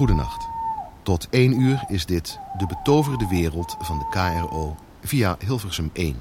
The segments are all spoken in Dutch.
Goedenacht. Tot 1 uur is dit de betoverde wereld van de KRO via Hilversum 1.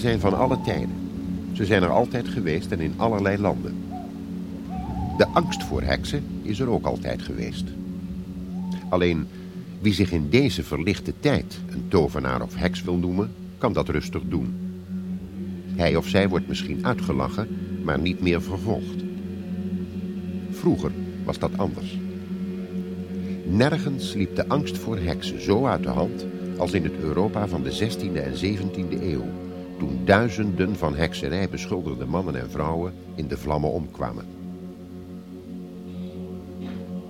Heksen zijn van alle tijden. Ze zijn er altijd geweest en in allerlei landen. De angst voor heksen is er ook altijd geweest. Alleen wie zich in deze verlichte tijd een tovenaar of heks wil noemen, kan dat rustig doen. Hij of zij wordt misschien uitgelachen, maar niet meer vervolgd. Vroeger was dat anders. Nergens liep de angst voor heksen zo uit de hand als in het Europa van de 16e en 17e eeuw, toen duizenden van hekserij beschuldigde mannen en vrouwen in de vlammen omkwamen.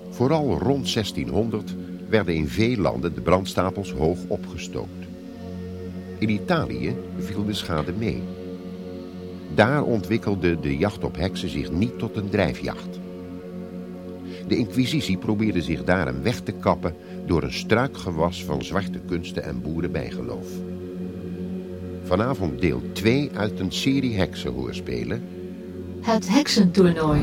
Vooral rond 1600 werden in veel landen de brandstapels hoog opgestookt. In Italië viel de schade mee. Daar ontwikkelde de jacht op heksen zich niet tot een drijfjacht. De inquisitie probeerde zich daar een weg te kappen door een struikgewas van zwarte kunsten en boerenbijgeloof. Vanavond deel 2 uit een serie heksenhoorspelen. Het heksentoernooi.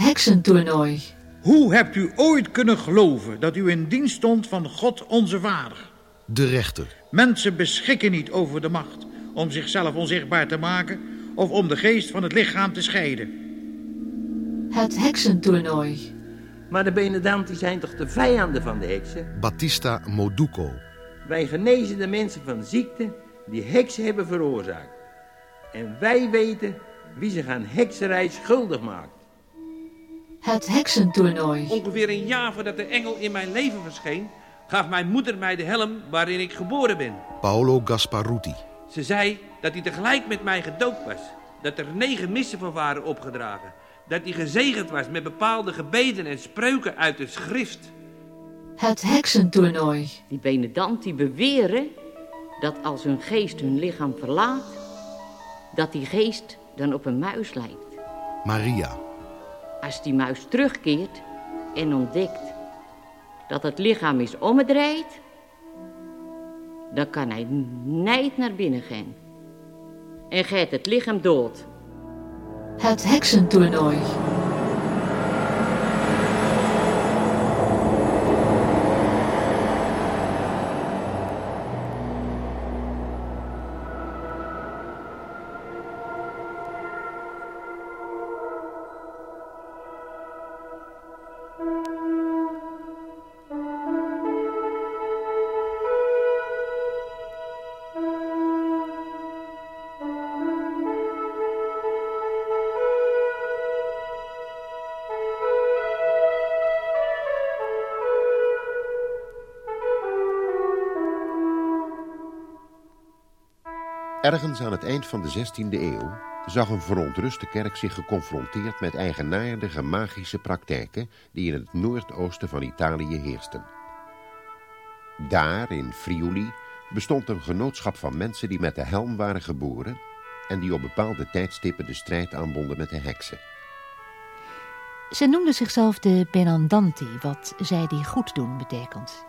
Heksentoernooi. Hoe hebt u ooit kunnen geloven dat u in dienst stond van God onze Vader? De rechter. Mensen beschikken niet over de macht om zichzelf onzichtbaar te maken of om de geest van het lichaam te scheiden. Het heksentoernooi. Maar de Benedanti zijn toch de vijanden van de heksen? Battista Moduco. Wij genezen de mensen van ziekten die heksen hebben veroorzaakt. En wij weten wie zich aan hekserij schuldig maakt. Het heksentoernooi. Ongeveer een jaar voordat de engel in mijn leven verscheen, gaf mijn moeder mij de helm waarin ik geboren ben. Paolo Gasparuti. Ze zei dat hij tegelijk met mij gedoopt was. Dat er negen missen van waren opgedragen. Dat hij gezegend was met bepaalde gebeden en spreuken uit de schrift. Het heksentoernooi. Die Benedanti beweren dat als hun geest hun lichaam verlaat, dat die geest dan op een muis lijkt. Maria. Als die muis terugkeert en ontdekt dat het lichaam is omgedraaid, dan kan hij niet naar binnen gaan. En gaat het lichaam dood. Het heksentoernooi. Ergens aan het eind van de 16e eeuw zag een verontruste kerk zich geconfronteerd met eigenaardige magische praktijken die in het noordoosten van Italië heersten. Daar, in Friuli, bestond een genootschap van mensen die met de helm waren geboren en die op bepaalde tijdstippen de strijd aanbonden met de heksen. Ze noemden zichzelf de Benandanti, wat zij die goed doen betekent.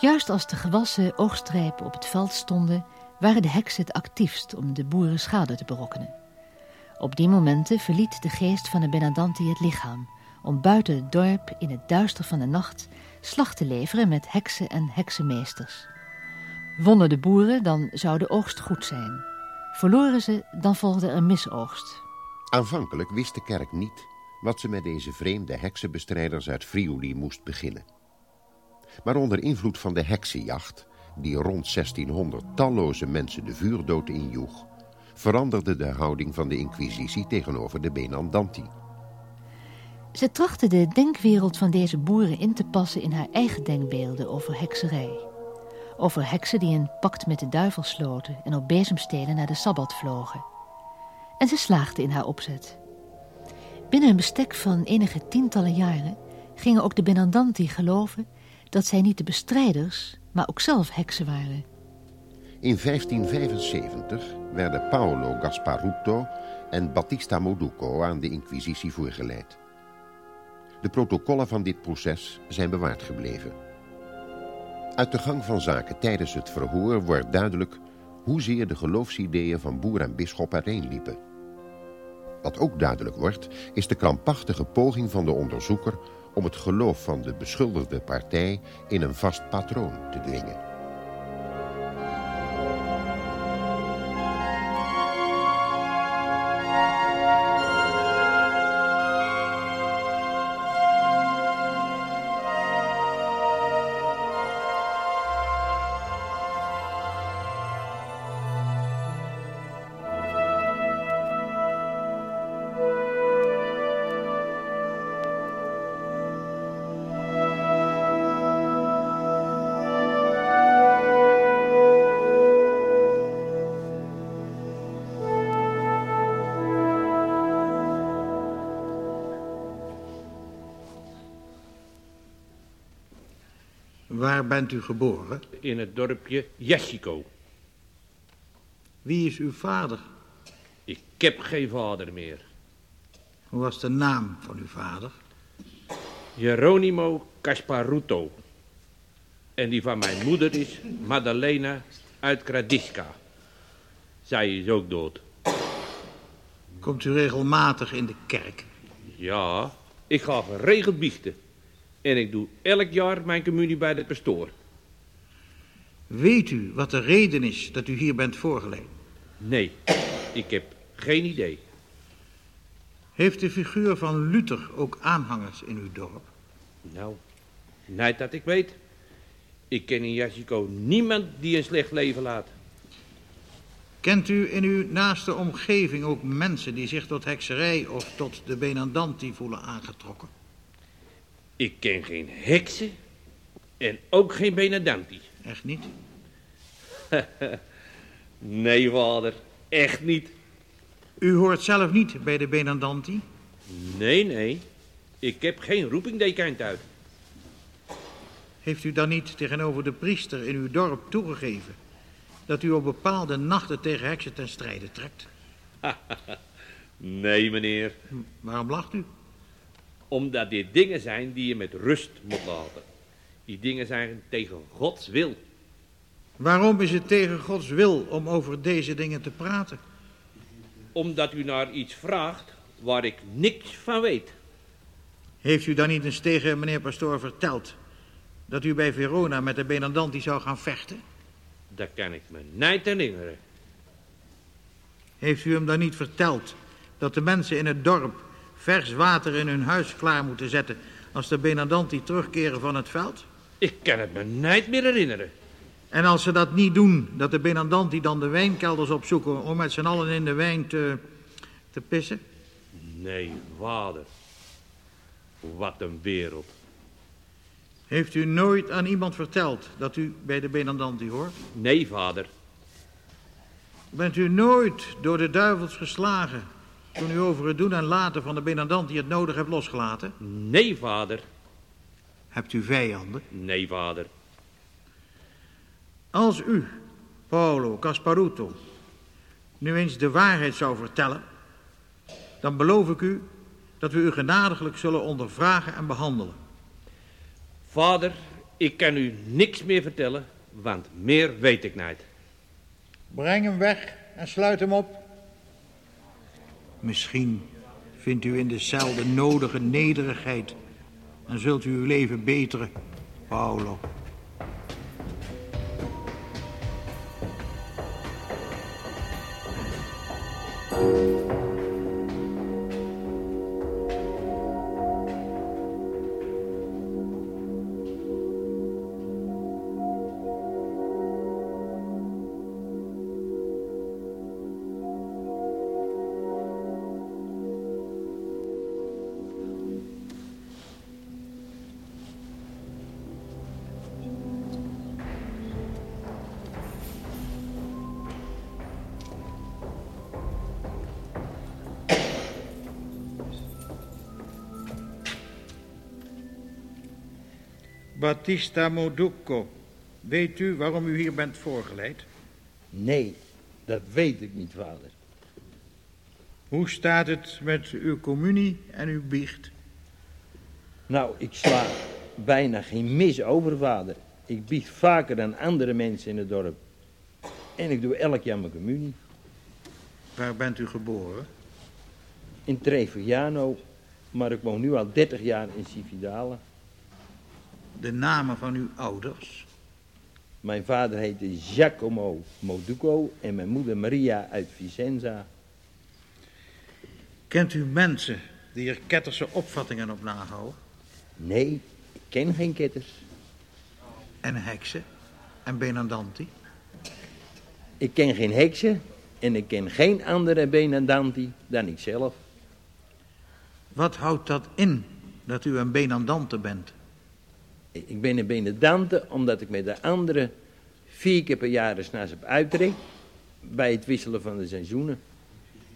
Juist als de gewassen oogstrijpen op het veld stonden, waren de heksen het actiefst om de boeren schade te berokkenen. Op die momenten verliet de geest van de Benandanti het lichaam, om buiten het dorp in het duister van de nacht slag te leveren met heksen en heksenmeesters. Wonnen de boeren, dan zou de oogst goed zijn. Verloren ze, dan volgde er misoogst. Aanvankelijk wist de kerk niet wat ze met deze vreemde heksenbestrijders uit Friuli moest beginnen. Maar onder invloed van de heksenjacht, die rond 1600 talloze mensen de vuurdood injoeg, veranderde de houding van de inquisitie tegenover de Benandanti. Ze trachtte de denkwereld van deze boeren in te passen in haar eigen denkbeelden over hekserij. Over heksen die een pact met de duivel sloten en op bezemstelen naar de Sabbat vlogen. En ze slaagde in haar opzet. Binnen een bestek van enige tientallen jaren gingen ook de Benandanti geloven dat zij niet de bestrijders, maar ook zelf heksen waren. In 1575 werden Paolo Gasparuto en Battista Moduco aan de inquisitie voorgeleid. De protocollen van dit proces zijn bewaard gebleven. Uit de gang van zaken tijdens het verhoor wordt duidelijk hoezeer de geloofsideeën van boer en bisschop uiteenliepen. Wat ook duidelijk wordt, is de krampachtige poging van de onderzoeker om het geloof van de beschuldigde partij in een vast patroon te dwingen. Waar bent u geboren? In het dorpje Jessico. Wie is uw vader? Ik heb geen vader meer. Hoe was de naam van uw vader? Geronimo Casparuto. En die van mijn moeder is Maddalena uit Kradiska. Zij is ook dood. Komt u regelmatig in de kerk? Ja, ik ga geregeld biechten. En ik doe elk jaar mijn communie bij de pastoor. Weet u wat de reden is dat u hier bent voorgeleid? Nee, ik heb geen idee. Heeft de figuur van Luther ook aanhangers in uw dorp? Nou, niet dat ik weet. Ik ken in Jessico niemand die een slecht leven laat. Kent u in uw naaste omgeving ook mensen die zich tot hekserij of tot de Benandanti voelen aangetrokken? Ik ken geen heksen en ook geen Benadanti. Echt niet? Nee, vader, echt niet. U hoort zelf niet bij de Benandanti? Nee, nee. Ik heb geen roepingdekant uit. Heeft u dan niet tegenover de priester in uw dorp toegegeven dat u op bepaalde nachten tegen heksen ten strijde trekt? Nee, meneer. Waarom lacht u? Omdat dit dingen zijn die je met rust moet laten. Die dingen zijn tegen Gods wil. Waarom is het tegen Gods wil om over deze dingen te praten? Omdat u naar iets vraagt waar ik niks van weet. Heeft u dan niet eens tegen meneer Pastoor verteld dat u bij Verona met de Benandanti zou gaan vechten? Dat kan ik me niet herinneren. Heeft u hem dan niet verteld dat de mensen in het dorp vers water in hun huis klaar moeten zetten als de Benandanti terugkeren van het veld? Ik kan het me niet meer herinneren. En als ze dat niet doen, dat de Benandanti dan de wijnkelders opzoeken om met z'n allen in de wijn te, te pissen? Nee, vader. Wat een wereld. Heeft u nooit aan iemand verteld dat u bij de Benandanti hoort? Nee, vader. Bent u nooit door de duivels geslagen toen u over het doen en laten van de benadant die het nodig hebt losgelaten? Nee, vader. Hebt u vijanden? Nee, vader. Als u, Paolo Casparuto, nu eens de waarheid zou vertellen, dan beloof ik u dat we u genadiglijk zullen ondervragen en behandelen. Vader, ik kan u niks meer vertellen, want meer weet ik niet. Breng hem weg en sluit hem op. Misschien vindt u in de cel de nodige nederigheid en zult u uw leven beteren, Paolo. Battista Moducco, weet u waarom u hier bent voorgeleid? Nee, dat weet ik niet, vader. Hoe staat het met uw communie en uw biecht? Nou, ik sla bijna geen mis over, vader. Ik biecht vaker dan andere mensen in het dorp. En ik doe elk jaar mijn communie. Waar bent u geboren? In Trevigliano, maar ik woon nu al 30 jaar in Cividale. De namen van uw ouders? Mijn vader heette Giacomo Moduco en mijn moeder Maria uit Vicenza. Kent u mensen die er ketterse opvattingen op nahouden? Nee, ik ken geen ketters. En heksen? En benandanti? Ik ken geen heksen en ik ken geen andere benandanti dan ikzelf. Wat houdt dat in, dat u een benandante bent? Ik ben een benedante omdat ik met de anderen vier keer per jaar s'nachts op uittrek. Bij het wisselen van de seizoenen.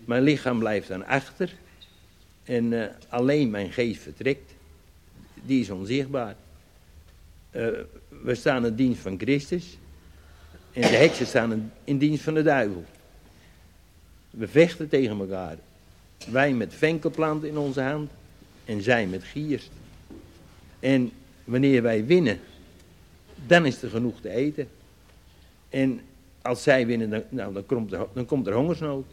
Mijn lichaam blijft dan achter. En eh, alleen mijn geest vertrekt. Die is onzichtbaar. Eh, we staan in dienst van Christus. En de heksen staan in, in dienst van de duivel. We vechten tegen elkaar. Wij met venkelplant in onze hand. En zij met gierst. En wanneer wij winnen, dan is er genoeg te eten. En als zij winnen, dan, nou, dan, komt, er, dan komt er hongersnood.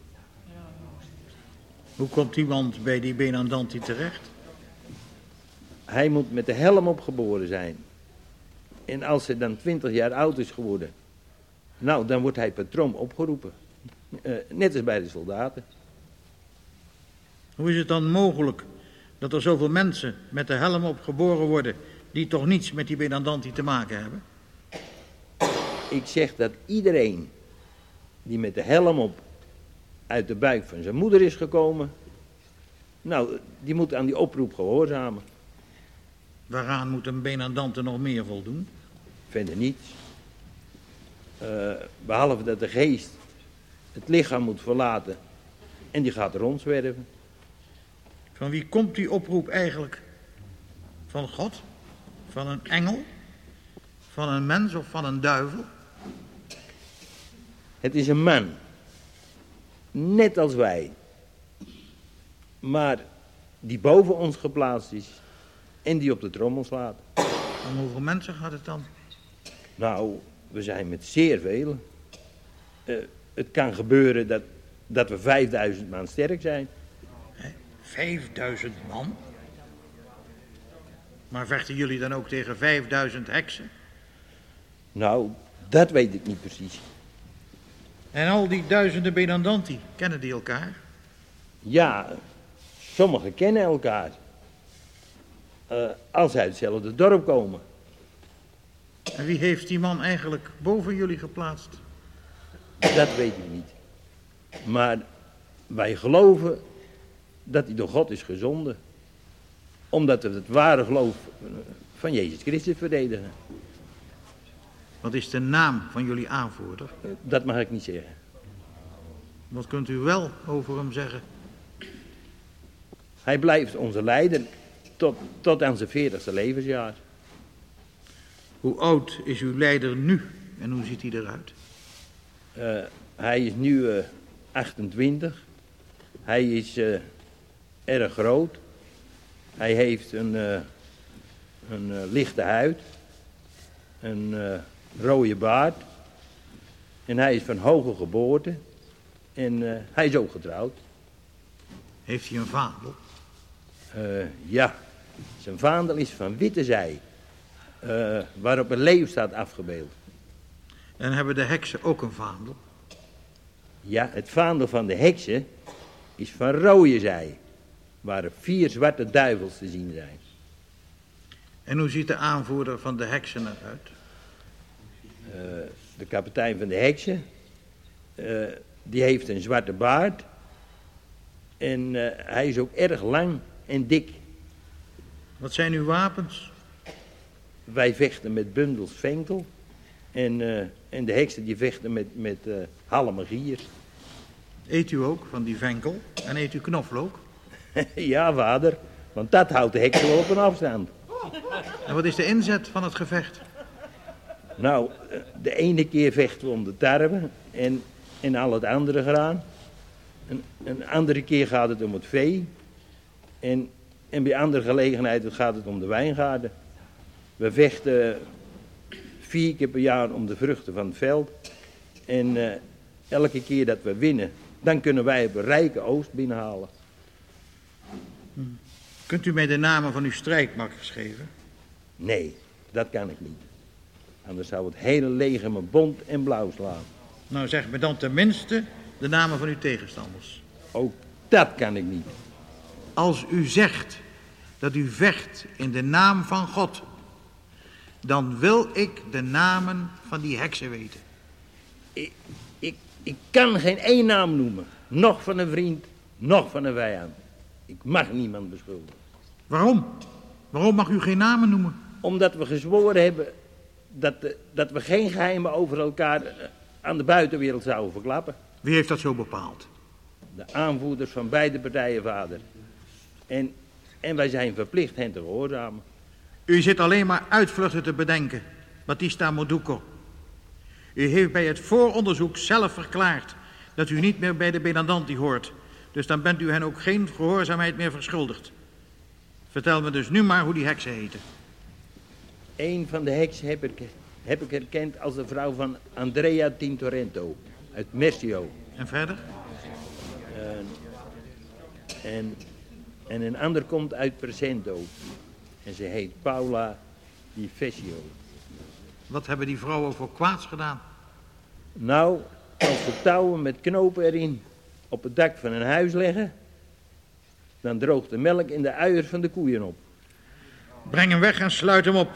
Hoe komt iemand bij die benandanti terecht? Hij moet met de helm opgeboren zijn. En als hij dan 20 jaar oud is geworden, nou, dan wordt hij patroon opgeroepen. Uh, net als bij de soldaten. Hoe is het dan mogelijk dat er zoveel mensen met de helm op geboren worden die toch niets met die benandanti te maken hebben? Ik zeg dat iedereen die met de helm op uit de buik van zijn moeder is gekomen, nou, die moet aan die oproep gehoorzamen. Waaraan moet een benandante nog meer voldoen? Verder niets. Uh, behalve dat de geest het lichaam moet verlaten en die gaat rondzwerven. Van wie komt die oproep eigenlijk? Van God? Van een engel? Van een mens of van een duivel? Het is een man. Net als wij. Maar die boven ons geplaatst is. En die op de trommel slaat. Om hoeveel mensen gaat het dan? Nou, we zijn met zeer veel. Uh, het kan gebeuren dat, dat we 5000 man sterk zijn. Hè? 5000 man? Maar vechten jullie dan ook tegen 5000 heksen? Nou, dat weet ik niet precies. En al die duizenden benandanti, kennen die elkaar? Ja, sommigen kennen elkaar. Uh, als uit hetzelfde dorp komen. En wie heeft die man eigenlijk boven jullie geplaatst? Dat weet ik niet. Maar wij geloven dat hij door God is gezonden. Omdat we het ware geloof van Jezus Christus verdedigen. Wat is de naam van jullie aanvoerder? Dat mag ik niet zeggen. Wat kunt u wel over hem zeggen? Hij blijft onze leider tot, tot aan zijn veertigste levensjaar. Hoe oud is uw leider nu en hoe ziet hij eruit? Uh, hij is nu uh, 28. Hij is uh, erg groot. Hij heeft een, uh, een lichte huid. Een rode baard. En hij is van hoge geboorte. En hij is ook getrouwd. Heeft hij een vaandel? ja, zijn vaandel is van witte zij. waarop een leeuw staat afgebeeld. En hebben de heksen ook een vaandel? Ja, het vaandel van de heksen is van rode zij, waar er vier zwarte duivels te zien zijn. En hoe ziet de aanvoerder van de heksen eruit? Uh, de kapitein van de heksen, uh, die heeft een zwarte baard. En uh, hij is ook erg lang en dik. Wat zijn uw wapens? Wij vechten met bundels venkel. En, en de heksen die vechten met, met halme Eet u ook van die venkel en eet u knoflook? ja, vader, want dat houdt de heks wel op een afstand. En wat is de inzet van het gevecht? Nou, de ene keer vechten we om de tarwe en, en al het andere graan. Een, een andere keer gaat het om het vee. En, en bij andere gelegenheden gaat het om de wijngaarden. We vechten vier keer per jaar om de vruchten van het veld. En uh, elke keer dat we winnen, dan kunnen wij een rijke oost binnenhalen. Kunt u mij de namen van uw strijdmakkers geven? Nee, dat kan ik niet. Anders zou het hele leger me bont en blauw slaan. Nou, zeg me dan tenminste de namen van uw tegenstanders. Ook dat kan ik niet. Als u zegt dat u vecht in de naam van God, dan wil ik de namen van die heksen weten. Ik, ik, ik kan geen één naam noemen. Nog van een vriend, nog van een vijand. Ik mag niemand beschuldigen. Waarom? Waarom mag u geen namen noemen? Omdat we gezworen hebben dat, de, dat we geen geheimen over elkaar eh, aan de buitenwereld zouden verklappen. Wie heeft dat zo bepaald? De aanvoerders van beide partijen, vader. En, en wij zijn verplicht hen te gehoorzamen. U zit alleen maar uitvluchten te bedenken, Batista Moduco. U heeft bij het vooronderzoek zelf verklaard dat u niet meer bij de Benandanti hoort. Dus dan bent u hen ook geen gehoorzaamheid meer verschuldigd. Vertel me dus nu maar hoe die heksen heten. Een van de heksen heb ik, heb ik herkend als de vrouw van Andrea Tintorento uit Messio. En verder? Uh, en, en een ander komt uit Presento. En ze heet Paula Di Fessio. Wat hebben die vrouwen voor kwaads gedaan? Nou, als we touwen met knopen erin op het dak van een huis leggen, dan droogt de melk in de uiers van de koeien op. Breng hem weg en sluit hem op.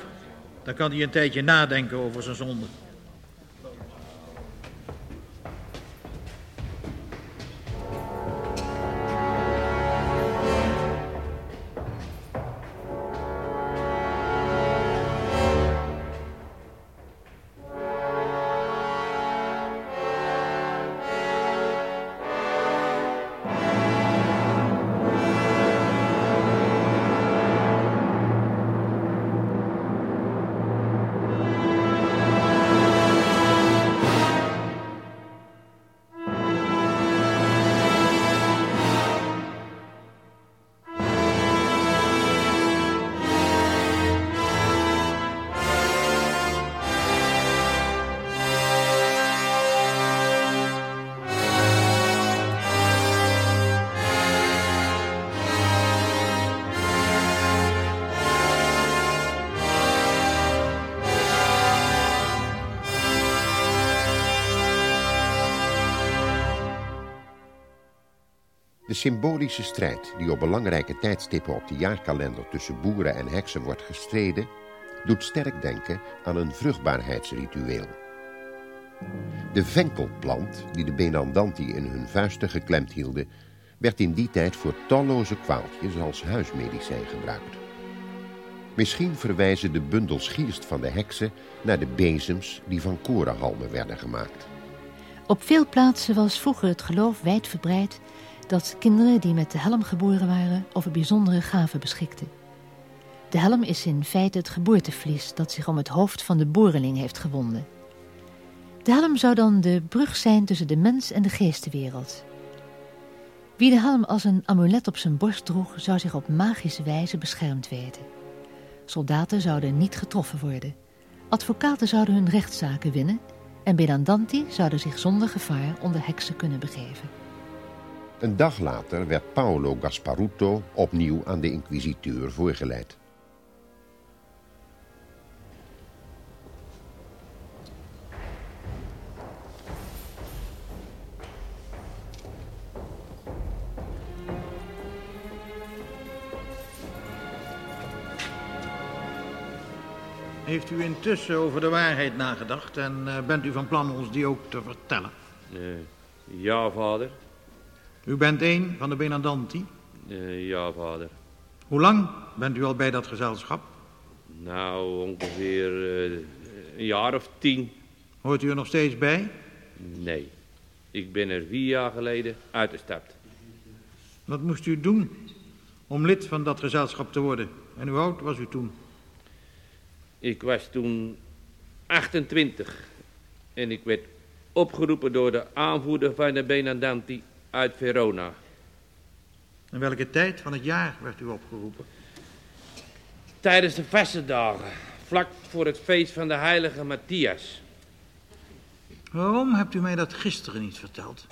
Dan kan hij een tijdje nadenken over zijn zonde. Symbolische strijd die op belangrijke tijdstippen op de jaarkalender tussen boeren en heksen wordt gestreden, doet sterk denken aan een vruchtbaarheidsritueel. De venkelplant die de Benandanti in hun vuisten geklemd hielden, werd in die tijd voor talloze kwaaltjes als huismedicijn gebruikt. Misschien verwijzen de bundels gierst van de heksen naar de bezems die van korenhalmen werden gemaakt. Op veel plaatsen was vroeger het geloof wijdverbreid dat kinderen die met de helm geboren waren over bijzondere gaven beschikten. De helm is in feite het geboortevlies dat zich om het hoofd van de boreling heeft gewonden. De helm zou dan de brug zijn tussen de mens en de geestenwereld. Wie de helm als een amulet op zijn borst droeg, zou zich op magische wijze beschermd weten. Soldaten zouden niet getroffen worden. Advocaten zouden hun rechtszaken winnen en Benandanti zouden zich zonder gevaar onder heksen kunnen begeven. Een dag later werd Paolo Gasparuto opnieuw aan de inquisiteur voorgeleid. Heeft u intussen over de waarheid nagedacht en eh, bent u van plan ons die ook te vertellen? Eh, ja, vader. U bent een van de Benandanti. Eh, ja, vader. Hoe lang bent u al bij dat gezelschap? Nou, ongeveer eh, een jaar of tien. Hoort u er nog steeds bij? Nee. Ik ben er vier jaar geleden uitgestapt. Wat moest u doen om lid van dat gezelschap te worden? En hoe oud was u toen? Ik was toen 28 en ik werd opgeroepen door de aanvoerder van de Benandanti uit Verona. In welke tijd van het jaar werd u opgeroepen? Tijdens de vaste dagen, vlak voor het feest van de heilige Matthias. Waarom hebt u mij dat gisteren niet verteld?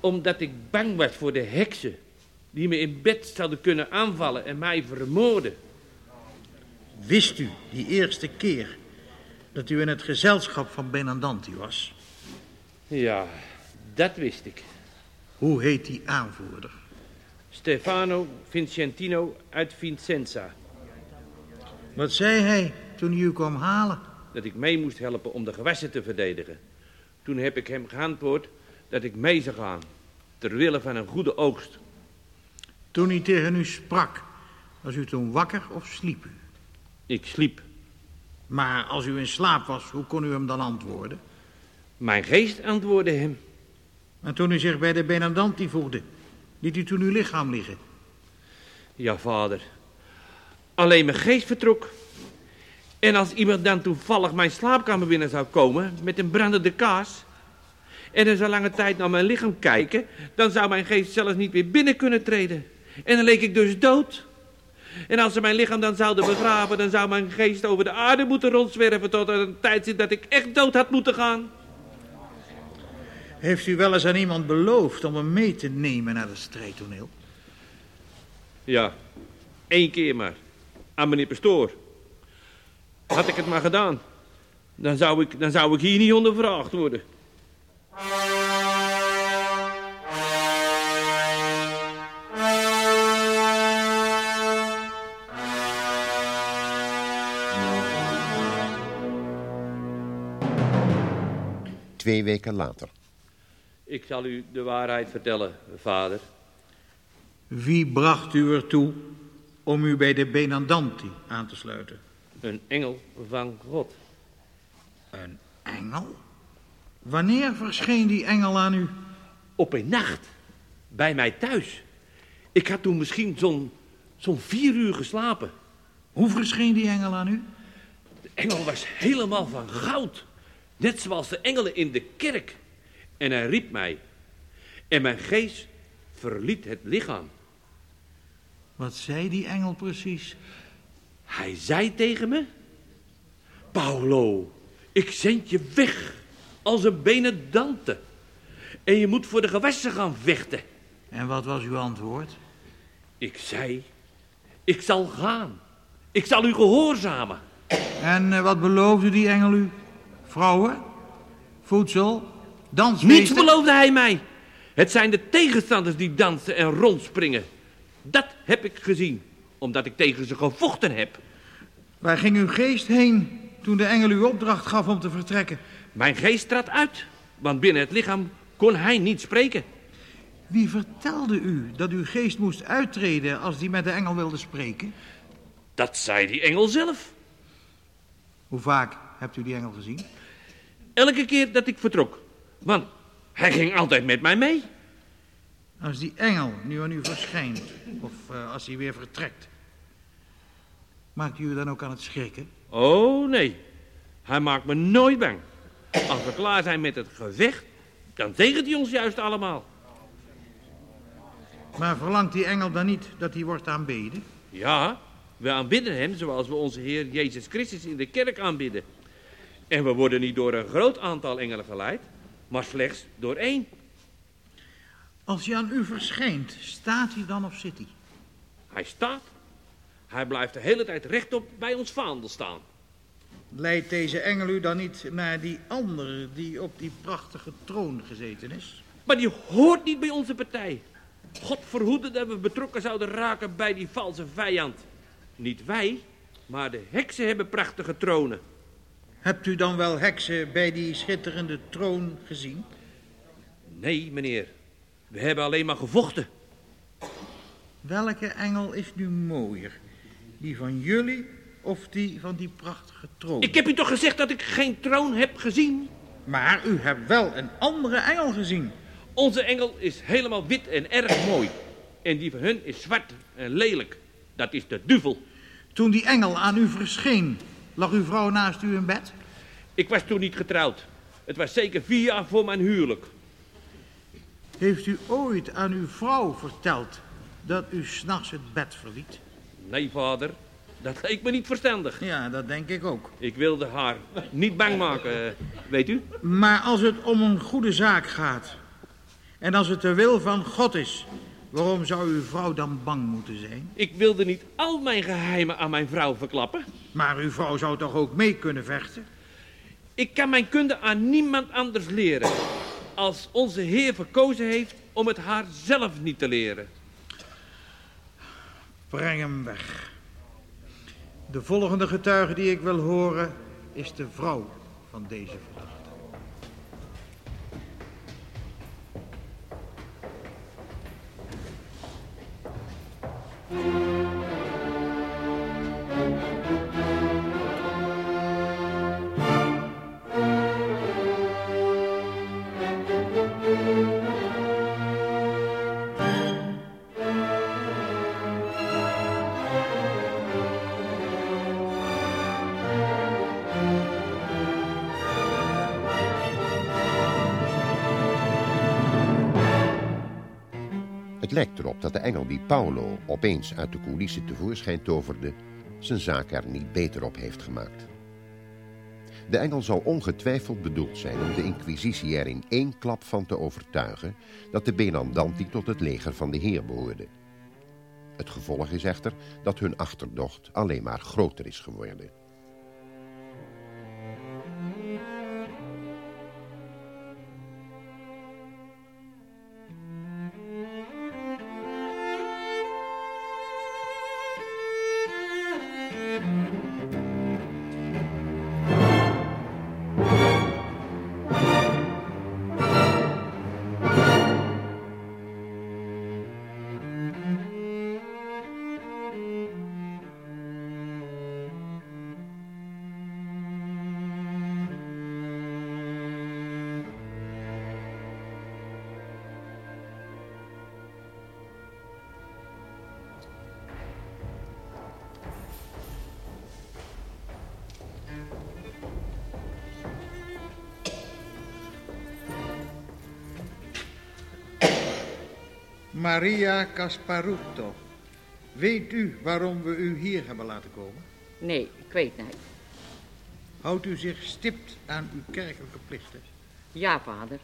Omdat ik bang was voor de heksen die me in bed zouden kunnen aanvallen en mij vermoorden. Wist u die eerste keer dat u in het gezelschap van Benandanti was? Ja, dat wist ik. Hoe heet die aanvoerder? Stefano Vincentino uit Vincenza. Wat zei hij toen hij u kwam halen? Dat ik mee moest helpen om de gewassen te verdedigen. Toen heb ik hem geantwoord dat ik mee zou gaan. Ter wille van een goede oogst. Toen hij tegen u sprak, was u toen wakker of sliep u? Ik sliep. Maar als u in slaap was, hoe kon u hem dan antwoorden? Mijn geest antwoordde hem. En toen u zich bij de Benandanti voegde, liet u toen uw lichaam liggen? Ja, vader. Alleen mijn geest vertrok. En als iemand dan toevallig mijn slaapkamer binnen zou komen met een brandende kaas... en er zo lange tijd naar mijn lichaam kijken... dan zou mijn geest zelfs niet weer binnen kunnen treden. En dan leek ik dus dood. En als ze mijn lichaam dan zouden begraven... dan zou mijn geest over de aarde moeten rondzwerven... tot er een tijd zit dat ik echt dood had moeten gaan. Heeft u wel eens aan iemand beloofd om hem mee te nemen naar het strijdtoneel? Ja, één keer maar. Aan meneer Pastoor. Had ik het maar gedaan, dan zou ik, dan zou ik hier niet ondervraagd worden. Twee weken later. Ik zal u de waarheid vertellen, vader. Wie bracht u ertoe om u bij de Benandanti aan te sluiten? Een engel van God. Een engel? Wanneer verscheen die engel aan u? Op een nacht. Bij mij thuis. Ik had toen misschien zo'n zo'n vier uur geslapen. Hoe verscheen die engel aan u? De engel was helemaal van goud. Net zoals de engelen in de kerk. En hij riep mij. En mijn geest verliet het lichaam. Wat zei die engel precies? Hij zei tegen me... Paolo, ik zend je weg als een benedante. En je moet voor de gewassen gaan vechten. En wat was uw antwoord? Ik zei, ik zal gaan. Ik zal u gehoorzamen. En eh, wat beloofde die engel u? Vrouwen? Voedsel? Dansfeesten? Niets beloofde hij mij. Het zijn de tegenstanders die dansen en rondspringen. Dat heb ik gezien, omdat ik tegen ze gevochten heb. Waar ging uw geest heen toen de engel u opdracht gaf om te vertrekken? Mijn geest trad uit, want binnen het lichaam kon hij niet spreken. Wie vertelde u dat uw geest moest uittreden als die met de engel wilde spreken? Dat zei die engel zelf. Hoe vaak hebt u die engel gezien? Elke keer dat ik vertrok. Want Hij ging altijd met mij mee. Als die engel nu aan u verschijnt, of eh, als hij weer vertrekt, maakt u dan ook aan het schrikken? Oh, nee. Hij maakt me nooit bang. Als we klaar zijn met het gevecht, dan zegent hij ons juist allemaal. Maar verlangt die engel dan niet dat hij wordt aanbeden? Ja, we aanbidden hem zoals we onze Heer Jezus Christus in de kerk aanbidden. En we worden niet door een groot aantal engelen geleid, maar slechts door één. Als hij aan u verschijnt, staat hij dan of zit hij? Hij staat. Hij blijft de hele tijd rechtop bij ons vaandel staan. Leidt deze engel u dan niet naar die andere die op die prachtige troon gezeten is? Maar die hoort niet bij onze partij. God verhoede dat we betrokken zouden raken bij die valse vijand. Niet wij, maar de heksen hebben prachtige tronen. Hebt u dan wel heksen bij die schitterende troon gezien? Nee, meneer. We hebben alleen maar gevochten. Welke engel is nu mooier? Die van jullie of die van die prachtige troon? Ik heb u toch gezegd dat ik geen troon heb gezien? Maar u hebt wel een andere engel gezien. Onze engel is helemaal wit en erg mooi. En die van hun is zwart en lelijk. Dat is de duvel. Toen die engel aan u verscheen, lag uw vrouw naast u in bed? Ik was toen niet getrouwd. Het was zeker vier jaar voor mijn huwelijk. Heeft u ooit aan uw vrouw verteld dat u s'nachts het bed verliet? Nee, vader. Dat leek me niet verstandig. Ja, dat denk ik ook. Ik wilde haar niet bang maken, eh, weet u? Maar als het om een goede zaak gaat... en als het de wil van God is... waarom zou uw vrouw dan bang moeten zijn? Ik wilde niet al mijn geheimen aan mijn vrouw verklappen. Maar uw vrouw zou toch ook mee kunnen vechten? Ik kan mijn kunde aan niemand anders leren. Als onze Heer verkozen heeft om het haar zelf niet te leren. Breng hem weg. De volgende getuige die ik wil horen is de vrouw van deze verdachte. Lijkt erop dat de engel die Paulo opeens uit de coulissen tevoorschijn toverde... zijn zaak er niet beter op heeft gemaakt. De engel zal ongetwijfeld bedoeld zijn om de inquisitie er in één klap van te overtuigen... dat de Benandanti tot het leger van de Heer behoorde. Het gevolg is echter dat hun achterdocht alleen maar groter is geworden. Maria Casparuto. Weet u waarom we u hier hebben laten komen? Nee, ik weet niet. Houdt u zich stipt aan uw kerkelijke plichten? Ja, vader.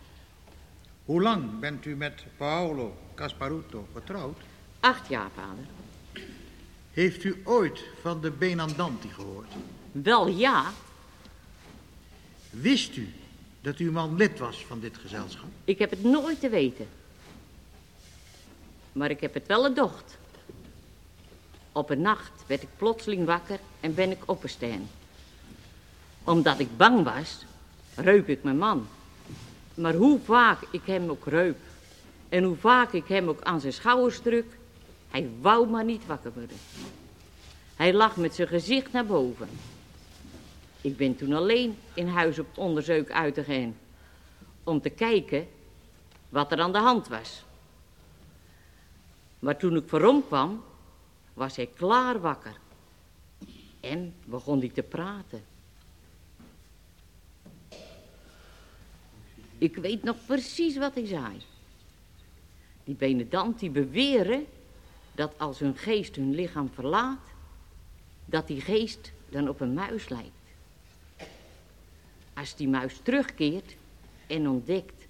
Hoe lang bent u met Paolo Casparuto getrouwd? Acht jaar, vader. Heeft u ooit van de Benandanti gehoord? Wel ja, Wist u dat uw man lid was van dit gezelschap? ik heb het nooit te weten. Maar ik heb het wel gedocht. Op een nacht werd ik plotseling wakker en ben ik opgestaan. Omdat ik bang was, reuk ik mijn man. Maar hoe vaak ik hem ook reuk en hoe vaak ik hem ook aan zijn schouders druk, hij wou maar niet wakker worden. Hij lag met zijn gezicht naar boven. Ik ben toen alleen in huis op onderzoek uit te gaan. Om te kijken wat er aan de hand was. Maar toen ik voorom kwam, was hij klaar wakker. En begon hij te praten. Ik weet nog precies wat hij zei. Die benedant die beweren dat als hun geest hun lichaam verlaat, dat die geest dan op een muis lijkt. Als die muis terugkeert en ontdekt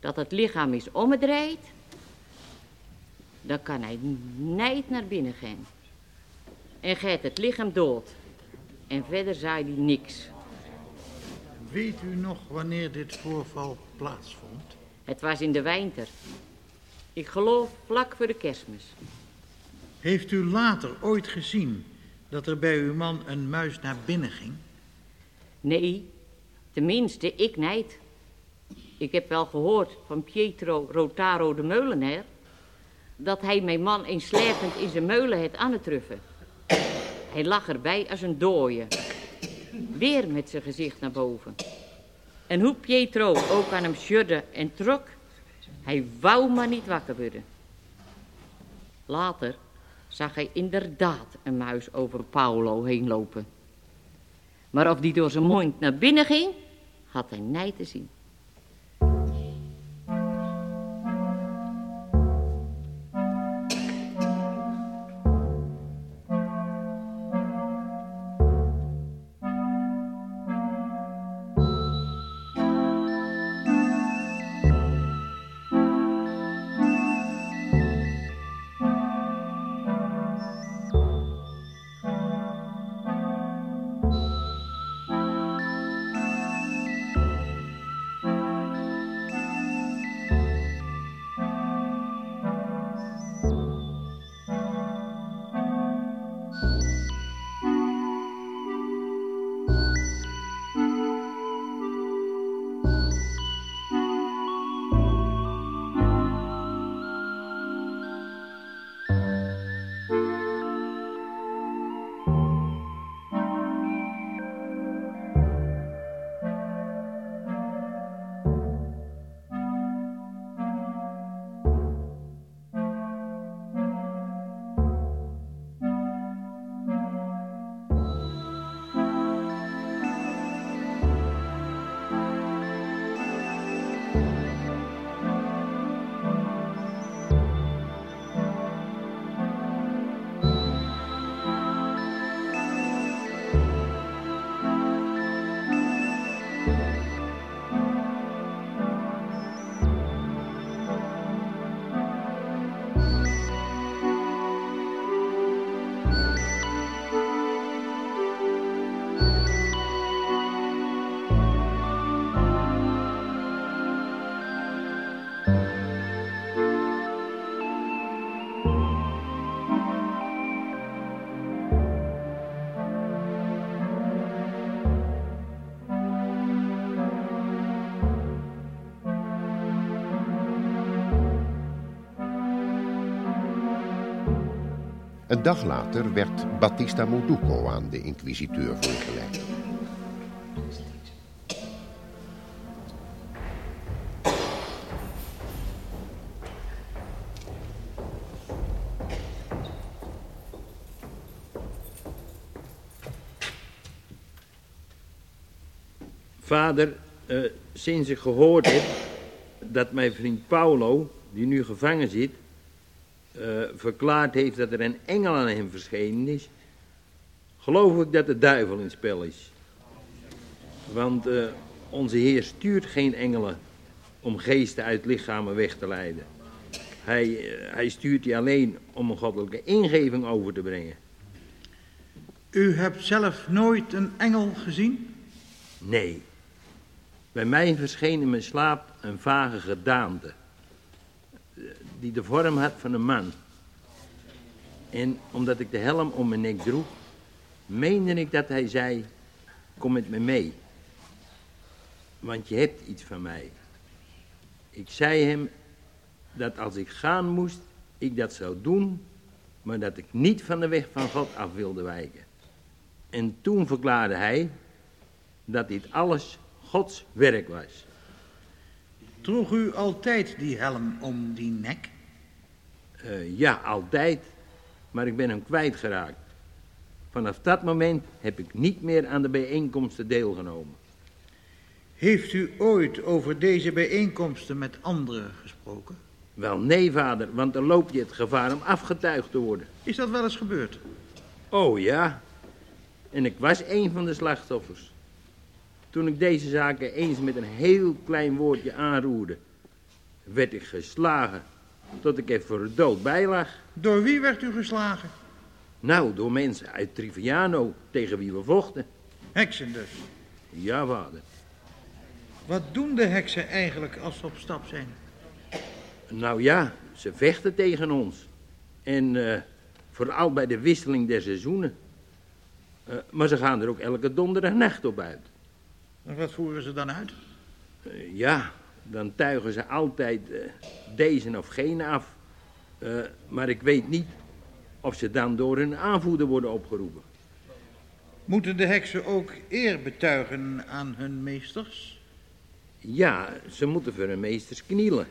dat het lichaam is omgedraaid, dan kan hij niet naar binnen gaan. En gaat het lichaam dood. En verder zei hij niks. Weet u nog wanneer dit voorval plaatsvond? Het was in de winter. Ik geloof vlak voor de kerstmis. Heeft u later ooit gezien dat er bij uw man een muis naar binnen ging? Nee, tenminste, ik niet. Ik heb wel gehoord van Pietro Rotaro de meulenaar... dat hij mijn man eens slepend in zijn meulen had aan het truffen. Hij lag erbij als een dooie. Weer met zijn gezicht naar boven. En hoe Pietro ook aan hem schudde en trok... hij wou maar niet wakker worden. Later zag hij inderdaad een muis over Paolo heen lopen. Maar of die door zijn mond naar binnen ging, had hij niet te zien. Een dag later werd Battista Moduco aan de inquisiteur voorgeleid. Vader, eh, sinds ik gehoord heb dat mijn vriend Paulo, die nu gevangen zit, eh, verklaard heeft dat er een engel aan hem verschenen is, geloof ik dat de duivel in spel is. Want eh, onze Heer stuurt geen engelen om geesten uit lichamen weg te leiden. Hij, eh, hij stuurt die alleen om een goddelijke ingeving over te brengen. U hebt zelf nooit een engel gezien? Nee. Bij mij verscheen in mijn slaap een vage gedaante. Die de vorm had van een man. En omdat ik de helm om mijn nek droeg, meende ik dat hij zei: Kom met me mee. Want je hebt iets van mij. Ik zei hem dat als ik gaan moest, ik dat zou doen, maar dat ik niet van de weg van God af wilde wijken. En toen verklaarde hij dat dit alles Gods werk was. Droeg u altijd die helm om die nek? Eh, ja, altijd. Maar ik ben hem kwijtgeraakt. Vanaf dat moment heb ik niet meer aan de bijeenkomsten deelgenomen. Heeft u ooit over deze bijeenkomsten met anderen gesproken? Wel nee, vader, want dan loop je het gevaar om afgetuigd te worden. Is dat wel eens gebeurd? Oh ja. En ik was een van de slachtoffers. Toen ik deze zaken eens met een heel klein woordje aanroerde, werd ik geslagen tot ik er voor de dood bij lag. Door wie werd u geslagen? Nou, door mensen uit Triviano tegen wie we vochten. Heksen dus. Ja, vader. Wat doen de heksen eigenlijk als ze op stap zijn? Nou ja, ze vechten tegen ons. En eh, vooral bij de wisseling der seizoenen. Eh, maar ze gaan er ook elke donderdagnacht op uit. En wat voeren ze dan uit? Eh, ja, dan tuigen ze altijd eh, deze of gene af. Eh, maar ik weet niet of ze dan door hun aanvoerder worden opgeroepen. Moeten de heksen ook eer betuigen aan hun meesters? Ja, ze moeten voor hun meesters knielen.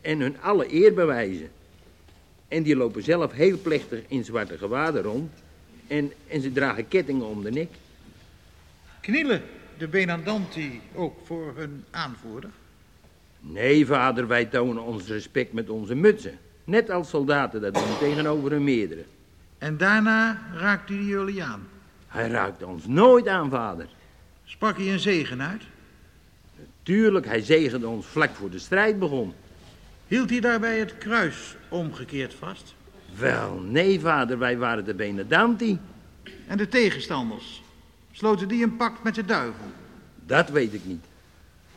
En hun alle eer bewijzen. En die lopen zelf heel plechtig in zwarte gewaden rond. En, en ze dragen kettingen om de nek. Knielen de Benandanti ook voor hun aanvoerder? Nee, vader, wij tonen ons respect met onze mutsen. Net als soldaten dat doen tegenover hun meerdere. En daarna raakt u jullie aan. Hij raakt ons nooit aan, vader. Sprak hij een zegen uit? Tuurlijk, hij zegende ons vlak voor de strijd begon. Hield hij daarbij het kruis omgekeerd vast? Wel, nee, vader, wij waren de Benedanti. En de tegenstanders? Sloten die een pact met de duivel? Dat weet ik niet.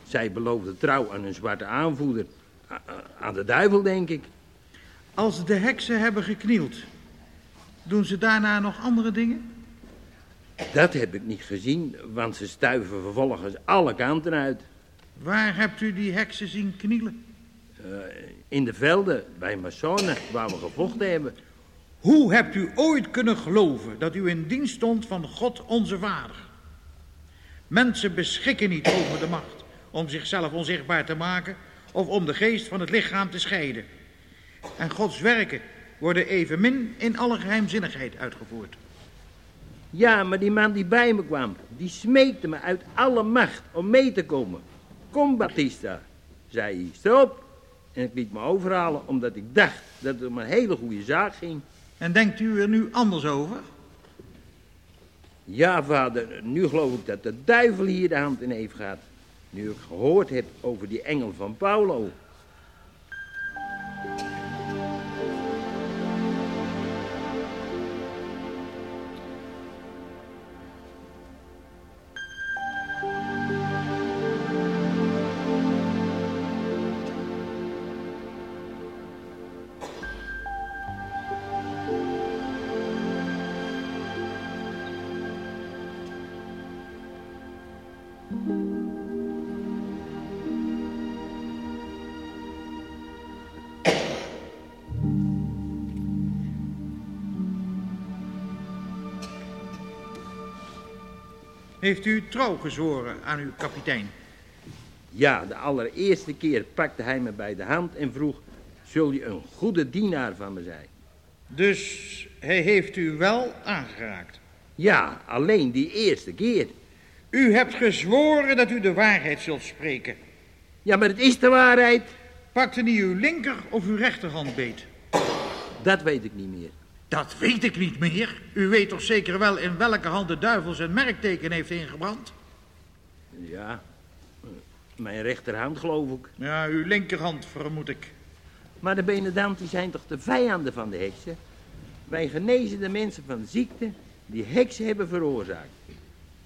Zij beloofde trouw aan hun zwarte aanvoerder. A- aan de duivel, denk ik. Als de heksen hebben geknield, doen ze daarna nog andere dingen? Dat heb ik niet gezien, want ze stuiven vervolgens alle kanten uit. Waar hebt u die heksen zien knielen? Eh, in de velden, bij Massone, waar we gevochten hebben. Hoe hebt u ooit kunnen geloven dat u in dienst stond van God onze Vader? Mensen beschikken niet over de macht om zichzelf onzichtbaar te maken of om de geest van het lichaam te scheiden. En Gods werken worden evenmin in alle geheimzinnigheid uitgevoerd. Ja, maar die man die bij me kwam, die smeekte me uit alle macht om mee te komen. Kom, Batista, zei hij, stop. En ik liet me overhalen omdat ik dacht dat het om een hele goede zaak ging. En denkt u er nu anders over? Ja, vader, nu geloof ik dat de duivel hier de hand in heeft gehad. Nu ik gehoord heb over die engel van Paulo. Heeft u trouw gezworen aan uw kapitein? Ja, de allereerste keer pakte hij me bij de hand en vroeg... Zul je een goede dienaar van me zijn? Dus hij heeft u wel aangeraakt. Ja, alleen die eerste keer. U hebt gezworen dat u de waarheid zult spreken. Ja, maar het is de waarheid. Pakte hij uw linker of uw rechterhand beet? Dat weet ik niet meer. Dat weet ik niet meer. U weet toch zeker wel in welke hand de duivel zijn merkteken heeft ingebrand? Ja, mijn rechterhand geloof ik. Ja, uw linkerhand vermoed ik. Maar de Benedanti zijn toch de vijanden van de heksen? Wij genezen de mensen van ziekten die heksen hebben veroorzaakt.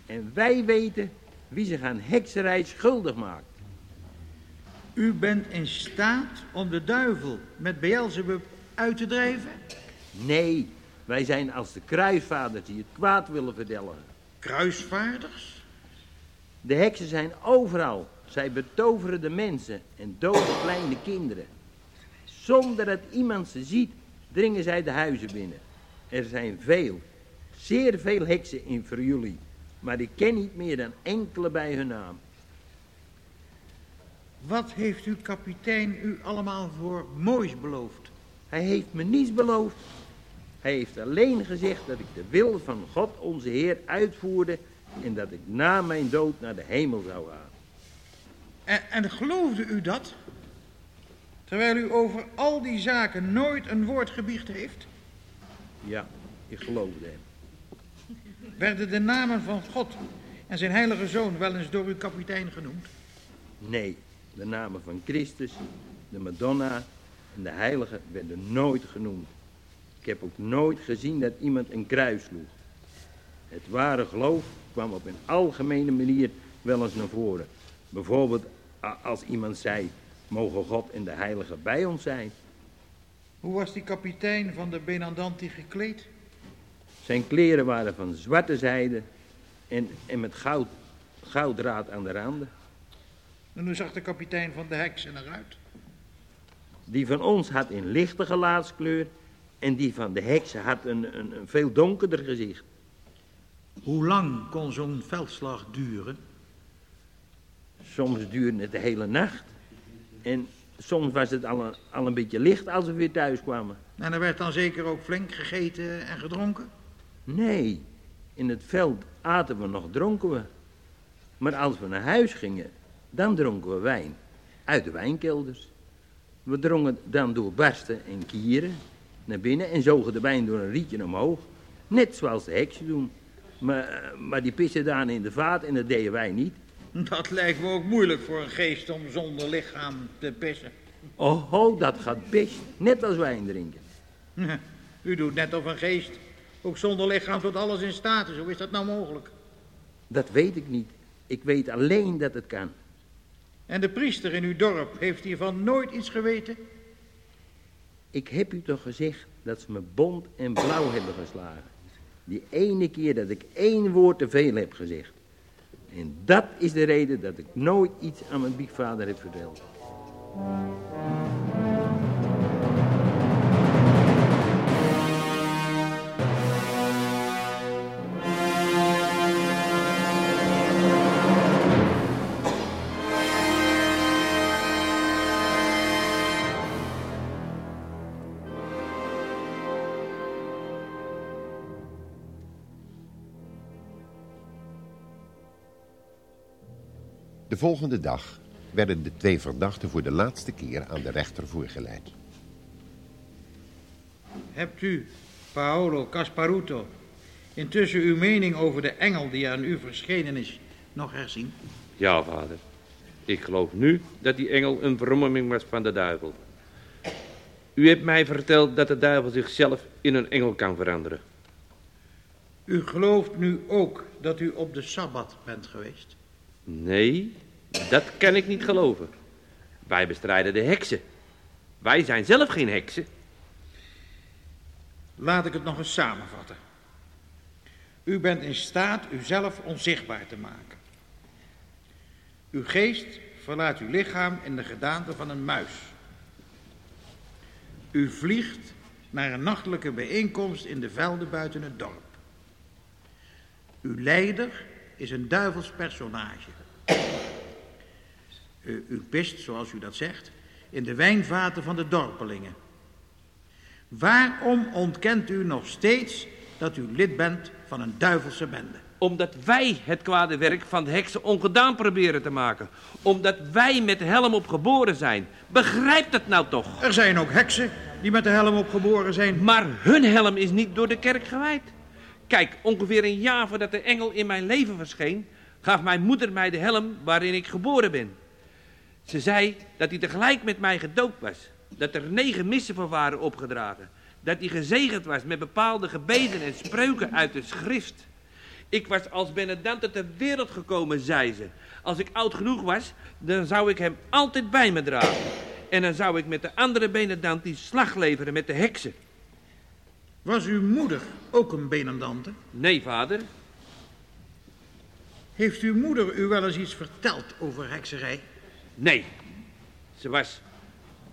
En wij weten wie zich aan hekserij schuldig maakt. U bent in staat om de duivel met Beelzebub uit te drijven? Nee, wij zijn als de kruisvaders die het kwaad willen verdelgen. Kruisvaarders? De heksen zijn overal. Zij betoveren de mensen en doden kleine kinderen. Zonder dat iemand ze ziet, dringen zij de huizen binnen. Er zijn veel, zeer veel heksen in Friuli, maar ik ken niet meer dan enkele bij hun naam. Wat heeft uw kapitein u allemaal voor moois beloofd? Hij heeft me niets beloofd. Hij heeft alleen gezegd dat ik de wil van God onze Heer uitvoerde en dat ik na mijn dood naar de hemel zou gaan. En, en geloofde u dat? Terwijl u over al die zaken nooit een woord gebiecht heeft? Ja, ik geloofde hem. Werden de namen van God en zijn heilige zoon wel eens door uw kapitein genoemd? Nee, de namen van Christus, de Madonna en de heilige werden nooit genoemd. Ik heb ook nooit gezien dat iemand een kruis sloeg. Het ware geloof kwam op een algemene manier wel eens naar voren. Bijvoorbeeld als iemand zei, mogen God en de heilige bij ons zijn. Hoe was die kapitein van de Benandanti gekleed? Zijn kleren waren van zwarte zijde en, en met goud, gouddraad aan de randen. En hoe zag de kapitein van de heksen eruit? Die van ons had een lichte gelaatskleur en die van de heksen had een, een, een veel donkerder gezicht. Hoe lang kon zo'n veldslag duren? Soms duurde het de hele nacht en soms was het al een, al een beetje licht als we weer thuis kwamen. En er werd dan zeker ook flink gegeten en gedronken? Nee, in het veld aten we nog dronken we. Maar als we naar huis gingen, dan dronken we wijn uit de wijnkelders. We drongen dan door barsten en kieren naar binnen en zogen de wijn door een rietje omhoog. Net zoals de heksen doen. Maar, maar die pissen dan in de vaat en dat deden wij niet. Dat lijkt me ook moeilijk voor een geest om zonder lichaam te pissen. Oh, oh, dat gaat best. Net als wijn drinken. U doet net of een geest ook zonder lichaam tot alles in staat is. Hoe is dat nou mogelijk? Dat weet ik niet. Ik weet alleen dat het kan. En de priester in uw dorp, heeft hiervan nooit iets geweten? Ik heb u toch gezegd dat ze me bont en blauw hebben geslagen. Die ene keer dat ik één woord te veel heb gezegd. En dat is de reden dat ik nooit iets aan mijn biegvader heb verteld. Volgende dag werden de twee verdachten voor de laatste keer aan de rechter voorgeleid. Hebt u, Paolo Casparuto, intussen uw mening over de engel die aan u verschenen is nog herzien? Ja, vader. Ik geloof nu dat die engel een vermomming was van de duivel. U hebt mij verteld dat de duivel zichzelf in een engel kan veranderen. U gelooft nu ook dat u op de Sabbat bent geweest? Nee, dat kan ik niet geloven. Wij bestrijden de heksen. Wij zijn zelf geen heksen. Laat ik het nog eens samenvatten. U bent in staat uzelf onzichtbaar te maken. Uw geest verlaat uw lichaam in de gedaante van een muis. U vliegt naar een nachtelijke bijeenkomst in de velden buiten het dorp. Uw leider is een duivels personage. U, pist, zoals u dat zegt, in de wijnvaten van de dorpelingen. Waarom ontkent u nog steeds dat u lid bent van een duivelse bende? Omdat wij het kwade werk van de heksen ongedaan proberen te maken. Omdat wij met de helm op geboren zijn. Begrijpt het nou toch? Er zijn ook heksen die met de helm op geboren zijn. Maar hun helm is niet door de kerk gewijd. Kijk, ongeveer een jaar voordat de engel in mijn leven verscheen, gaf mijn moeder mij de helm waarin ik geboren ben. Ze zei dat hij tegelijk met mij gedoopt was. Dat er negen missen voor waren opgedragen. Dat hij gezegend was met bepaalde gebeden en spreuken uit de schrift. Ik was als Benedante ter wereld gekomen, zei ze. Als ik oud genoeg was, dan zou ik hem altijd bij me dragen. En dan zou ik met de andere Benedanti slag leveren met de heksen. Was uw moeder ook een benendante? Nee, vader. Heeft uw moeder u wel eens iets verteld over hekserij? Nee. Ze was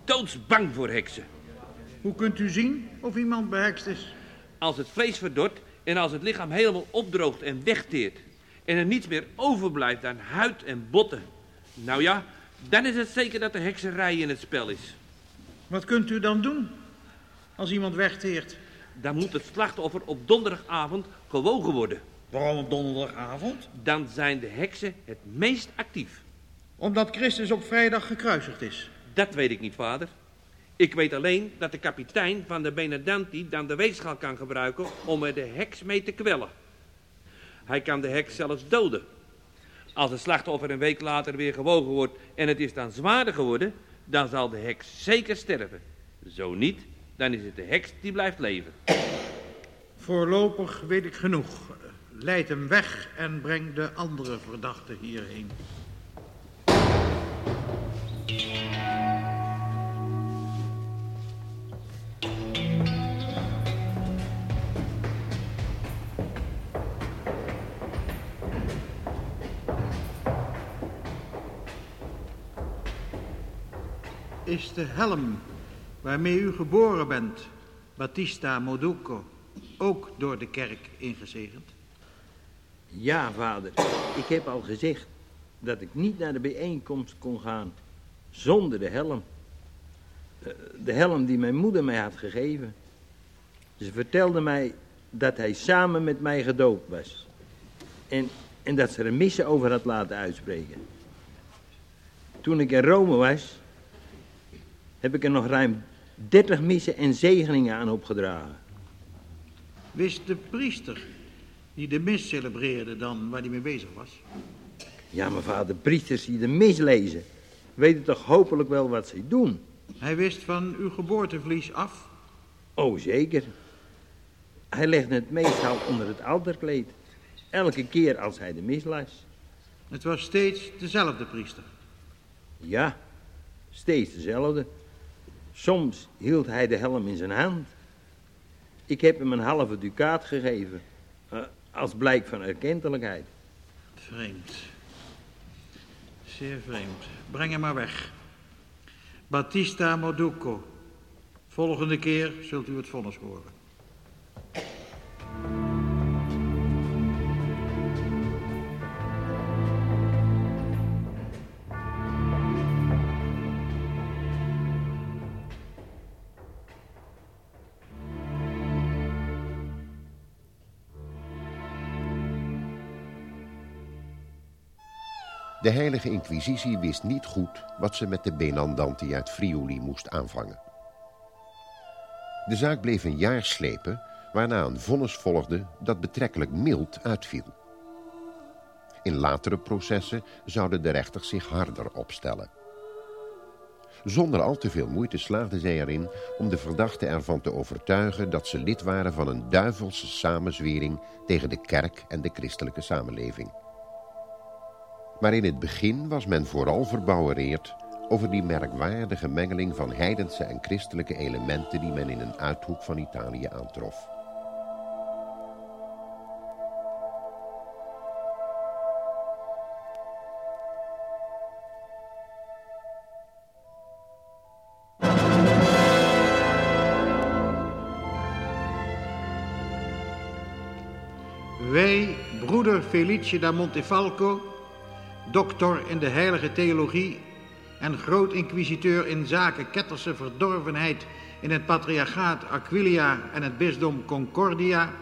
doodsbang voor heksen. Hoe kunt u zien of iemand behekst is? Als het vlees verdort en als het lichaam helemaal opdroogt en wegteert. En er niets meer overblijft dan huid en botten. Nou ja, Dan is het zeker dat de hekserij in het spel is. Wat kunt u dan doen als iemand wegteert? Dan moet het slachtoffer op donderdagavond gewogen worden. Waarom op donderdagavond? Dan zijn de heksen het meest actief. Omdat Christus op vrijdag gekruisigd is. Dat weet ik niet, vader. Ik weet alleen dat de kapitein van de Benedanti dan de weegschaal kan gebruiken om er de heks mee te kwellen. Hij kan de heks zelfs doden. Als het slachtoffer een week later weer gewogen wordt en het is dan zwaarder geworden, dan zal de heks zeker sterven. Zo niet, dan is het de heks die blijft leven. Voorlopig weet ik genoeg. Leid hem weg en breng de andere verdachte hierheen. Is de helm waarmee u geboren bent, Battista Moduco, ook door de kerk ingezegend? Ja, vader. Ik heb al gezegd dat ik niet naar de bijeenkomst kon gaan zonder de helm. Eh, De helm die mijn moeder mij had gegeven. Ze vertelde mij dat hij samen met mij gedoopt was. En, en dat ze er missen over had laten uitspreken. Toen ik in Rome was, heb ik er nog ruim 30 missen en zegeningen aan opgedragen. Wist de priester die de mis celebreerde dan waar hij mee bezig was? Ja, mijn vader, priesters die de mis lezen, weten toch hopelijk wel wat ze doen? Hij wist van uw geboortevlies af. Oh, zeker. Hij legde het meestal onder het altaarkleed. Elke keer als hij de mis las. Het was steeds dezelfde priester. Ja, steeds dezelfde. Soms hield hij de helm in zijn hand. Ik heb hem een halve ducaat gegeven. eh, als blijk van erkentelijkheid. Vreemd. Zeer vreemd. Breng hem maar weg. Battista Moduco. Volgende keer zult u het vonnis horen. De heilige inquisitie wist niet goed wat ze met de Benandanti uit Friuli moest aanvangen. De zaak bleef een jaar slepen, waarna een vonnis volgde dat betrekkelijk mild uitviel. In latere processen zouden de rechters zich harder opstellen. Zonder al te veel moeite slaagden zij erin om de verdachten ervan te overtuigen dat ze lid waren van een duivelse samenzwering tegen de kerk en de christelijke samenleving. Maar in het begin was men vooral verbouwereerd over die merkwaardige mengeling van heidense en christelijke elementen die men in een uithoek van Italië aantrof. Wij, broeder Felice da Montefalco, doctor in de heilige theologie en groot-inquisiteur in zaken ketterse verdorvenheid in het patriarchaat Aquilia en het bisdom Concordia,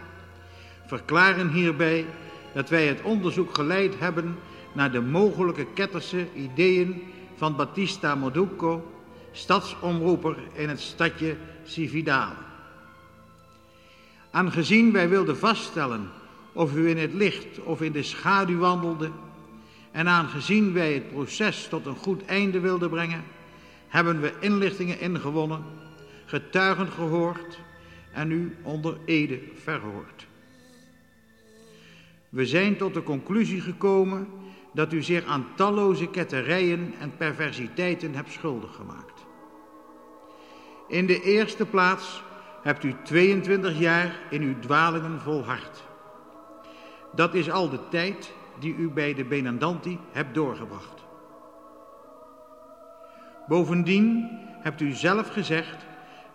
verklaren hierbij dat wij het onderzoek geleid hebben naar de mogelijke ketterse ideeën van Battista Moduco, stadsomroeper in het stadje Cividale. Aangezien wij wilden vaststellen of u in het licht of in de schaduw wandelde, en aangezien wij het proces tot een goed einde wilden brengen, hebben we inlichtingen ingewonnen, getuigen gehoord en u onder ede verhoord. We zijn tot de conclusie gekomen dat u zich aan talloze ketterijen en perversiteiten hebt schuldig gemaakt. In de eerste plaats hebt u 22 jaar in uw dwalingen volhard. Dat is al de tijd die u bij de Benandanti hebt doorgebracht. Bovendien hebt u zelf gezegd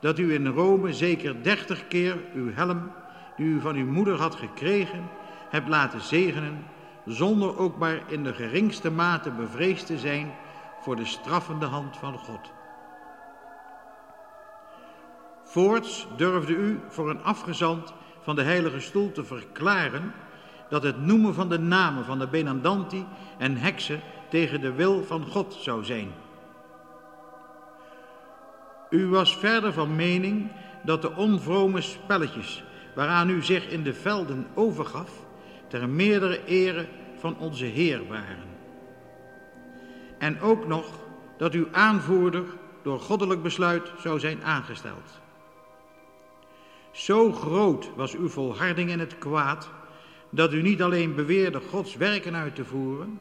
dat u in Rome zeker dertig keer uw helm, die u van uw moeder had gekregen, hebt laten zegenen, zonder ook maar in de geringste mate bevreesd te zijn voor de straffende hand van God. Voorts durfde u voor een afgezant van de heilige stoel te verklaren dat het noemen van de namen van de Benandanti en heksen tegen de wil van God zou zijn. U was verder van mening dat de onvrome spelletjes waaraan u zich in de velden overgaf, ter meerdere ere van onze Heer waren. En ook nog dat uw aanvoerder door goddelijk besluit zou zijn aangesteld. Zo groot was uw volharding in het kwaad, dat u niet alleen beweerde Gods werken uit te voeren,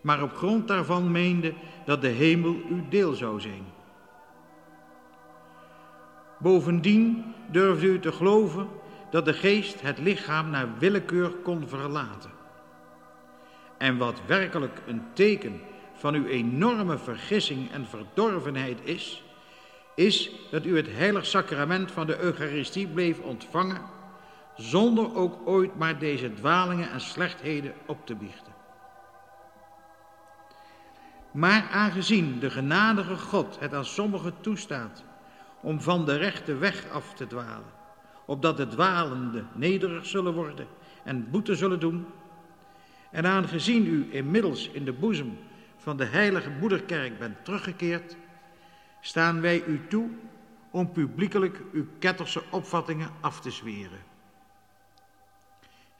maar op grond daarvan meende dat de hemel uw deel zou zijn. Bovendien durfde u te geloven dat de geest het lichaam naar willekeur kon verlaten. En wat werkelijk een teken van uw enorme vergissing en verdorvenheid is, is dat u het heilig sacrament van de Eucharistie bleef ontvangen, zonder ook ooit maar deze dwalingen en slechtheden op te biechten. Maar aangezien de genadige God het aan sommigen toestaat om van de rechte weg af te dwalen, opdat de dwalende nederig zullen worden en boete zullen doen, en aangezien u inmiddels in de boezem van de heilige moederkerk bent teruggekeerd, staan wij u toe om publiekelijk uw ketterse opvattingen af te zweren.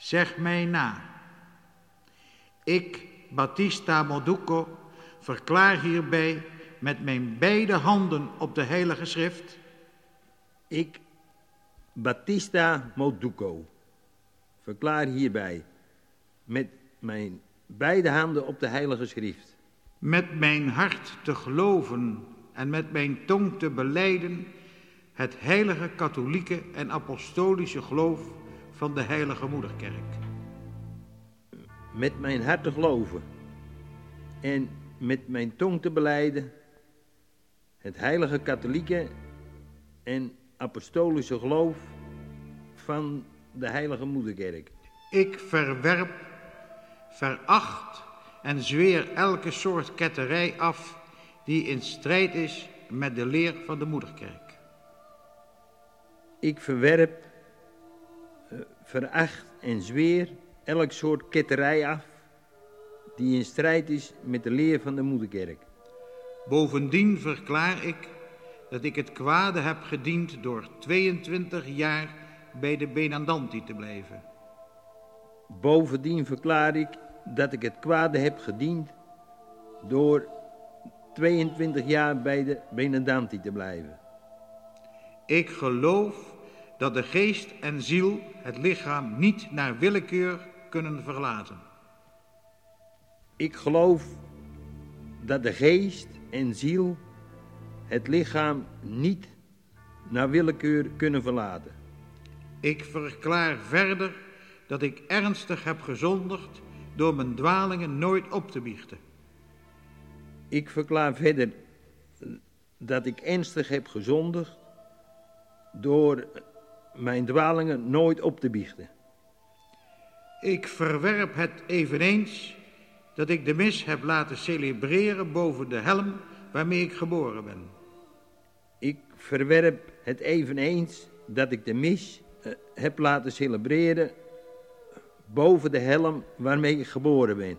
Zeg mij na. Ik, Battista Moduco, verklaar hierbij met mijn beide handen op de heilige schrift. Ik, Battista Moduco, verklaar hierbij met mijn beide handen op de heilige schrift. Met mijn hart te geloven en met mijn tong te beleiden het heilige katholieke en apostolische geloof van de heilige moederkerk. Met mijn hart te geloven en met mijn tong te beleiden het heilige katholieke en apostolische geloof van de heilige moederkerk. Ik verwerp, veracht en zweer elke soort ketterij af die in strijd is met de leer van de moederkerk. Ik verwerp, veracht en zweer elk soort ketterij af die in strijd is met de leer van de moederkerk. Bovendien verklaar ik dat ik het kwade heb gediend door 22 jaar bij de Benandanti te blijven. Bovendien verklaar ik dat ik het kwade heb gediend door 22 jaar bij de Benandanti te blijven. Ik geloof dat de geest en ziel het lichaam niet naar willekeur kunnen verlaten. Ik geloof dat de geest en ziel het lichaam niet naar willekeur kunnen verlaten. Ik verklaar verder dat ik ernstig heb gezondigd door mijn dwalingen nooit op te biechten. Ik verklaar verder dat ik ernstig heb gezondigd door mijn dwalingen nooit op te biechten. Ik verwerp het eveneens dat ik de mis heb laten celebreren boven de helm waarmee ik geboren ben. Ik verwerp het eveneens dat ik de mis eh, heb laten celebreren boven de helm waarmee ik geboren ben.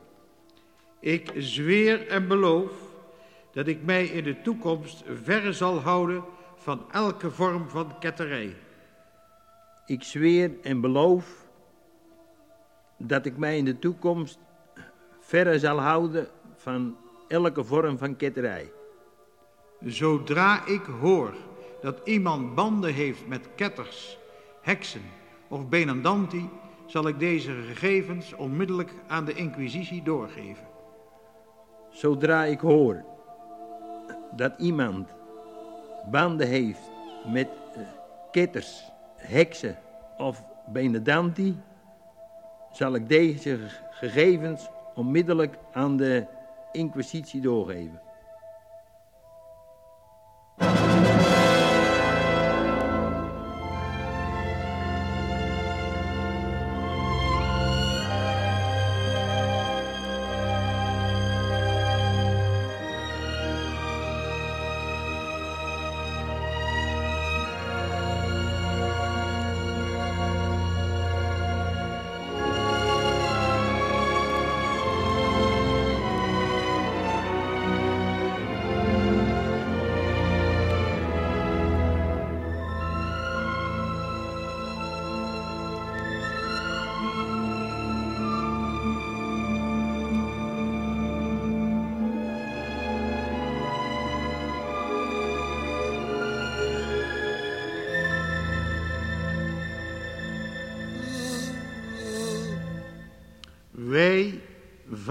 Ik zweer en beloof dat ik mij in de toekomst ver zal houden van elke vorm van ketterij. Ik zweer en beloof dat ik mij in de toekomst verre zal houden van elke vorm van ketterij. Zodra ik hoor dat iemand banden heeft met ketters, heksen of benandanti, zal ik deze gegevens onmiddellijk aan de inquisitie doorgeven. Zodra ik hoor dat iemand banden heeft met uh, ketters, heksen of benandanti, zal ik deze gegevens onmiddellijk aan de inquisitie doorgeven.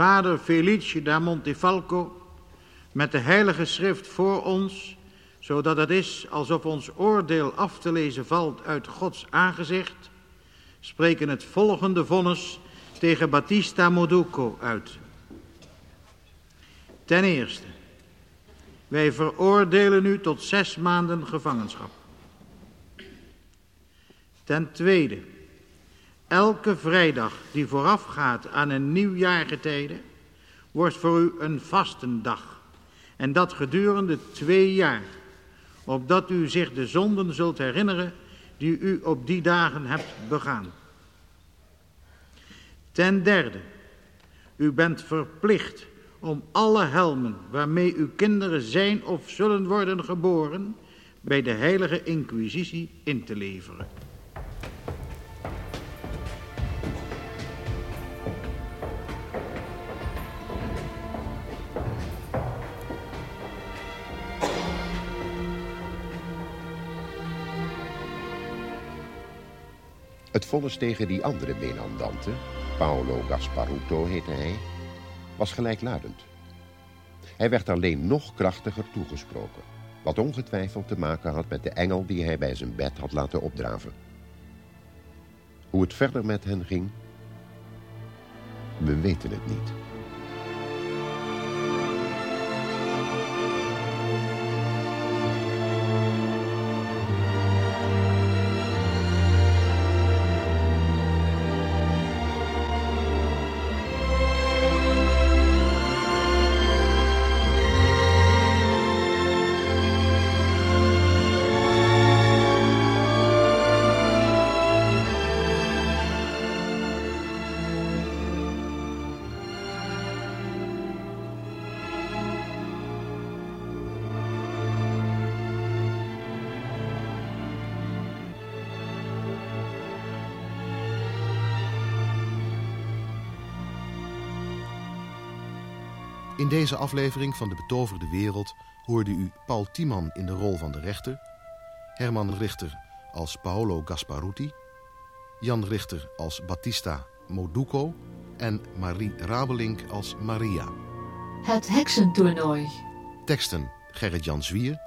Vader Felice da Montefalco, met de heilige schrift voor ons, zodat het is alsof ons oordeel af te lezen valt uit Gods aangezicht, spreken het volgende vonnis tegen Battista Moduco uit. Ten eerste, wij veroordelen u tot zes maanden gevangenschap. Ten tweede, elke vrijdag die voorafgaat aan een nieuwjaargetijde wordt voor u een vastendag. En dat gedurende twee jaar, opdat u zich de zonden zult herinneren die u op die dagen hebt begaan. Ten derde, u bent verplicht om alle helmen waarmee uw kinderen zijn of zullen worden geboren bij de heilige inquisitie in te leveren. Het vonnis tegen die andere Benandante, Paolo Gasparuto heette hij, was gelijkluidend. Hij werd alleen nog krachtiger toegesproken, wat ongetwijfeld te maken had met de engel die hij bij zijn bed had laten opdraven. Hoe het verder met hen ging, we weten het niet. Deze aflevering van De Betoverde Wereld hoorde u Paul Tiemann in de rol van de rechter, Herman Richter als Paolo Gasparuti, Jan Richter als Battista Moduco en Marie Rabelink als Maria. Het heksentoernooi. Teksten Gerrit-Jan Zwier.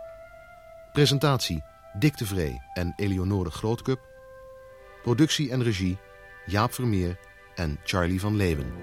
Presentatie Dick de Vree en Eleonore Grootcup. Productie en regie Jaap Vermeer en Charlie van Leeuwen.